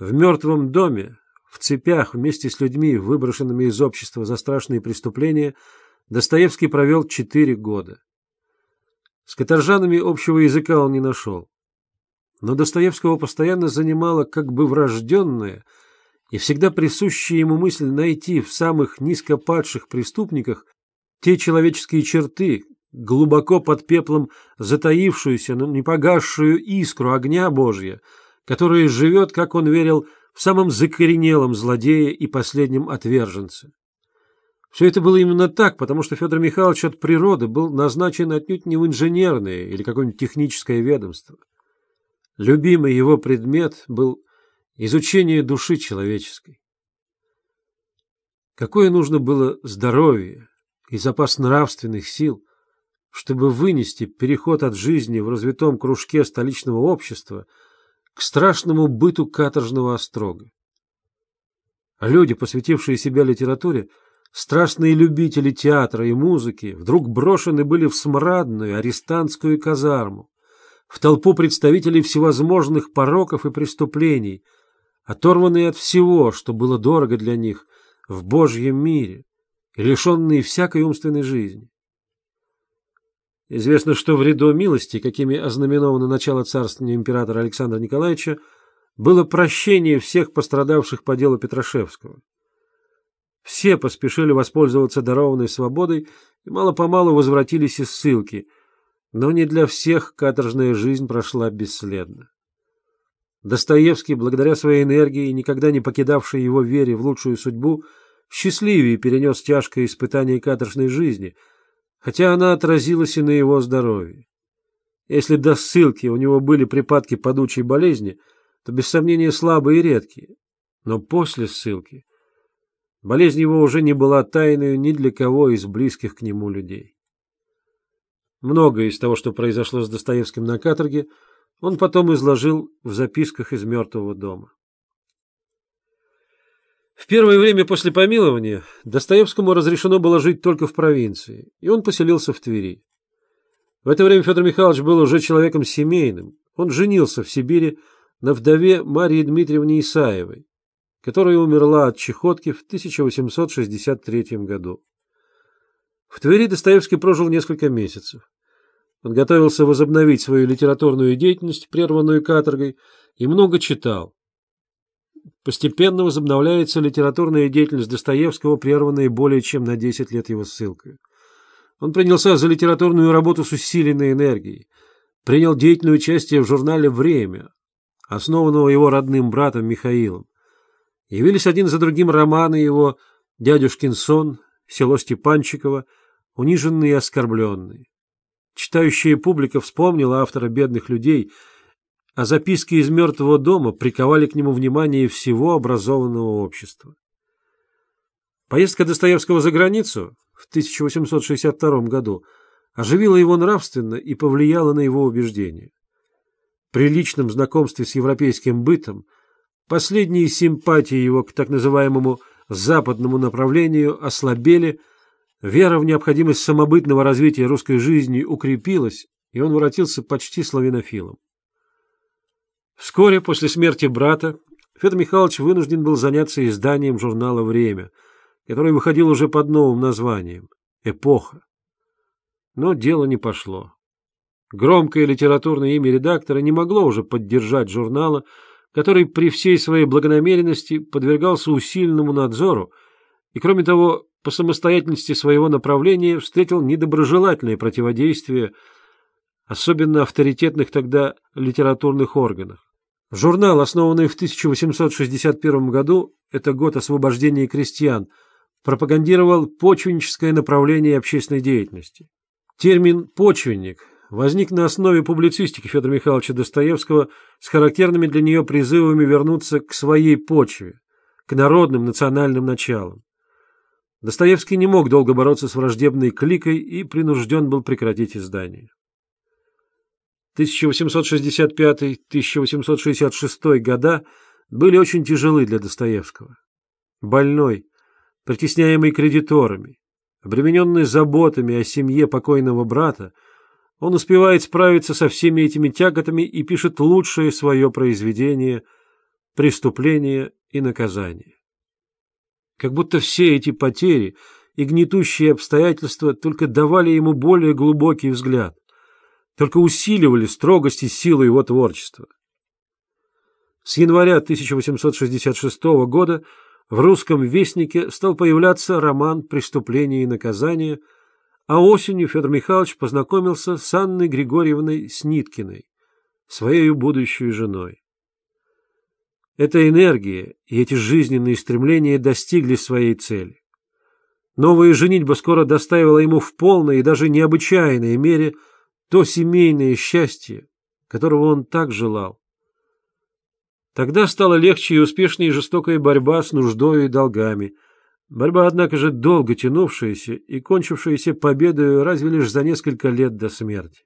В мертвом доме, в цепях вместе с людьми, выброшенными из общества за страшные преступления, Достоевский провел четыре года. С каторжанами общего языка он не нашел. Но Достоевского постоянно занимала как бы врожденная и всегда присущая ему мысль найти в самых низкопадших преступниках те человеческие черты, глубоко под пеплом затаившуюся, но не погасшую искру огня Божья, которая живет, как он верил, в самом закоренелом злодее и последнем отверженце. Все это было именно так, потому что Федор Михайлович от природы был назначен отнюдь не в инженерное или какое-нибудь техническое ведомство. Любимый его предмет был изучение души человеческой. Какое нужно было здоровье и запас нравственных сил, чтобы вынести переход от жизни в развитом кружке столичного общества к страшному быту каторжного острога. А люди, посвятившие себя литературе, страстные любители театра и музыки, вдруг брошены были в смрадную арестантскую казарму, в толпу представителей всевозможных пороков и преступлений, оторванные от всего, что было дорого для них в Божьем мире и лишенные всякой умственной жизни. Известно, что в ряду милости, какими ознаменовано начало царствования императора Александра Николаевича, было прощение всех пострадавших по делу Петрашевского. Все поспешили воспользоваться дарованной свободой и мало-помалу возвратились из ссылки, но не для всех каторжная жизнь прошла бесследно. Достоевский, благодаря своей энергии, никогда не покидавшей его вере в лучшую судьбу, счастливее перенес тяжкое испытание каторжной жизни, хотя она отразилась и на его здоровье. Если до ссылки у него были припадки падучей болезни, то без сомнения слабые и редкие. Но после ссылки болезнь его уже не была тайной ни для кого из близких к нему людей. Многое из того, что произошло с Достоевским на каторге, он потом изложил в записках из «Мертвого дома». В первое время после помилования Достоевскому разрешено было жить только в провинции, и он поселился в Твери. В это время Федор Михайлович был уже человеком семейным. Он женился в Сибири на вдове Марии Дмитриевне Исаевой, которая умерла от чехотки в 1863 году. В Твери Достоевский прожил несколько месяцев. Он готовился возобновить свою литературную деятельность, прерванную каторгой, и много читал. Постепенно возобновляется литературная деятельность Достоевского, прерванная более чем на 10 лет его ссылкой. Он принялся за литературную работу с усиленной энергией, принял деятельное участие в журнале «Время», основанного его родным братом Михаилом. Явились один за другим романы его «Дядюшкин сон», «Село Степанчиково», «Униженные и оскорбленные». Читающая публика вспомнила автора «Бедных людей», а записки из мертвого дома приковали к нему внимание всего образованного общества. Поездка Достоевского за границу в 1862 году оживила его нравственно и повлияла на его убеждения. При личном знакомстве с европейским бытом последние симпатии его к так называемому западному направлению ослабели, вера в необходимость самобытного развития русской жизни укрепилась, и он воротился почти славянофилом. Вскоре после смерти брата Федор Михайлович вынужден был заняться изданием журнала «Время», который выходил уже под новым названием «Эпоха». Но дело не пошло. Громкое литературное имя редактора не могло уже поддержать журнала, который при всей своей благонамеренности подвергался усиленному надзору и, кроме того, по самостоятельности своего направления встретил недоброжелательное противодействие особенно авторитетных тогда литературных органах. Журнал, основанный в 1861 году, это год освобождения крестьян, пропагандировал почвенническое направление общественной деятельности. Термин «почвенник» возник на основе публицистики Федора Михайловича Достоевского с характерными для нее призывами вернуться к своей почве, к народным национальным началам. Достоевский не мог долго бороться с враждебной кликой и принужден был прекратить издание. 1865-1866 года были очень тяжелы для Достоевского. Больной, притесняемый кредиторами, обремененный заботами о семье покойного брата, он успевает справиться со всеми этими тяготами и пишет лучшее свое произведение преступление и наказание. Как будто все эти потери и гнетущие обстоятельства только давали ему более глубокий взгляд, только усиливали строгость и силу его творчества. С января 1866 года в русском вестнике стал появляться роман «Преступление и наказание», а осенью Федор Михайлович познакомился с Анной Григорьевной Сниткиной, своей будущей женой. Эта энергия и эти жизненные стремления достигли своей цели. Новая женитьба скоро доставила ему в полной и даже необычайной мере то семейное счастье, которого он так желал. Тогда стала легче и успешнее жестокая борьба с нуждой и долгами. Борьба, однако же, долго тянувшаяся и кончившаяся победой разве лишь за несколько лет до смерти.